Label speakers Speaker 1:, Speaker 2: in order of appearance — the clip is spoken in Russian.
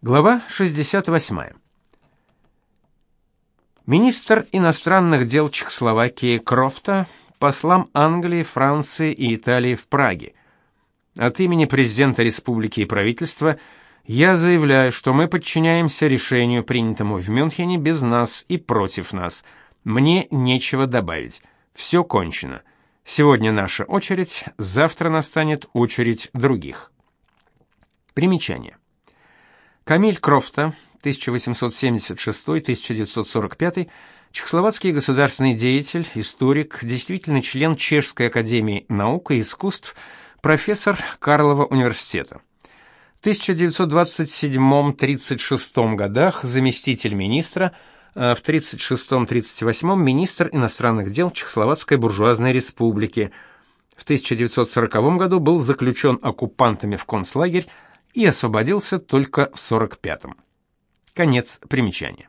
Speaker 1: Глава 68. Министр иностранных дел Чехословакии Крофта послам Англии, Франции и Италии в Праге. От имени президента республики и правительства я заявляю, что мы подчиняемся решению, принятому в Мюнхене без нас и против нас. Мне нечего добавить. Все кончено. Сегодня наша очередь, завтра настанет очередь других. Примечание. Камиль Крофта, 1876-1945, чехословацкий государственный деятель, историк, действительный член Чешской академии наук и искусств, профессор Карлова университета. В 1927-36 годах заместитель министра, а в 36-38 министр иностранных дел Чехословацкой буржуазной республики. В 1940 году был заключен оккупантами в концлагерь и освободился только в 45-м. Конец примечания.